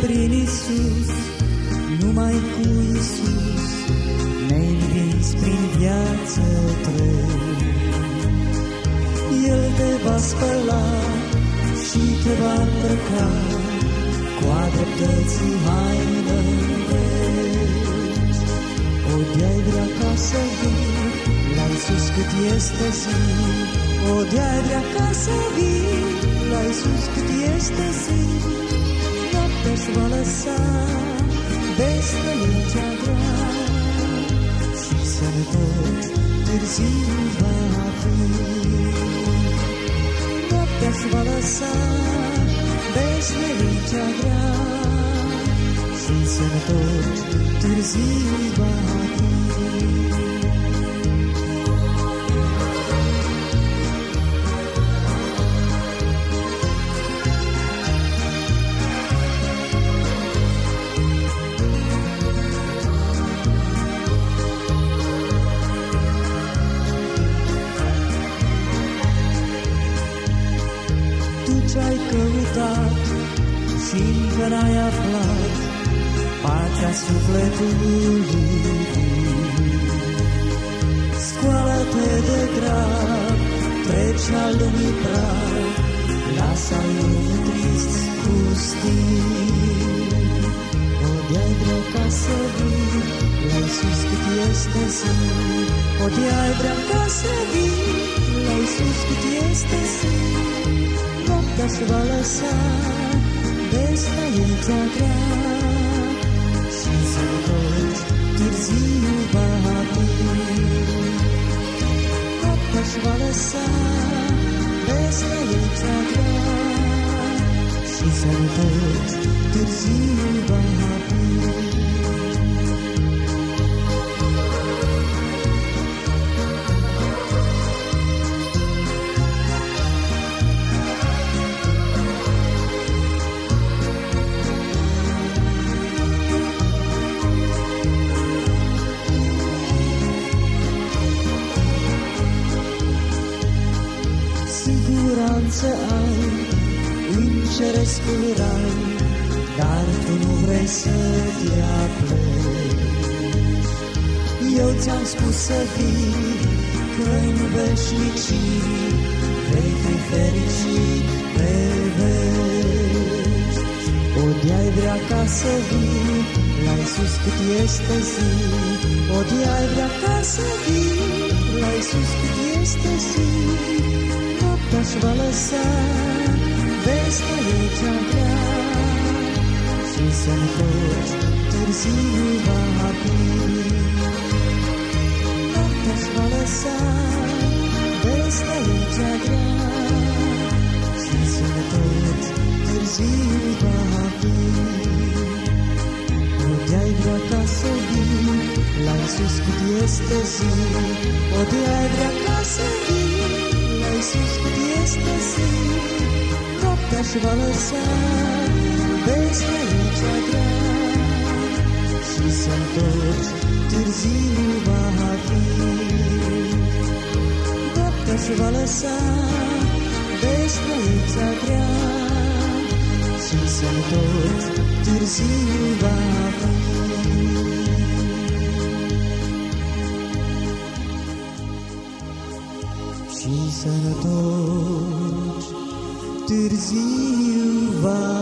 prin Isus, numai cu Isus, ne-ai prin viață trăi. El te va spăla și te va îmbrăca cu a dreptății haină O de-ai vrea ca să vii la Iisus cât este zi, o de-ai vrea ca să vii la Iisus cât este zi, noaptea-și va lăsa vestea grea fi. ce-ai căutat și încă n-ai aflat pacea sufletului. Scoală-te de grab, treci al lumii prag, lasă al lumii trist pustii. O de-ai vrea ca să vii la Iisus cât este zi, o de-ai vrea ca să vii la Iisus cât este zi noaptea se va lăsa vestea ei cea grea și să întorci târziu va fi. Noaptea se va lăsa vestea ei cea grea și să întorci târziu va fi. Siguranță ai în cerescul rai, dar tu nu vrei să te apleci. Eu ți-am spus să vii, că în veșnicii vei fi fericit pe veci. O de-ai vrea ca să vii, la Iisus cât este zi, o de-ai vrea ca să vii, la Iisus cât este zi noaptea-și va lăsa vestea ei cea grea și să întorci târziu va fi. Noaptea-și va lăsa vestea ei cea grea și să întorci târziu va fi. O de-ai vrea ca să vii la Iisus cât este zi, o de-ai vrea ca să vii la Iisus cât este zi, noaptea și va lăsa vestea ei cea grea și să întorci târziu va fi. Noaptea și va lăsa vestea ei cea grea și să întorci târziu va fi. Și să-l târziu va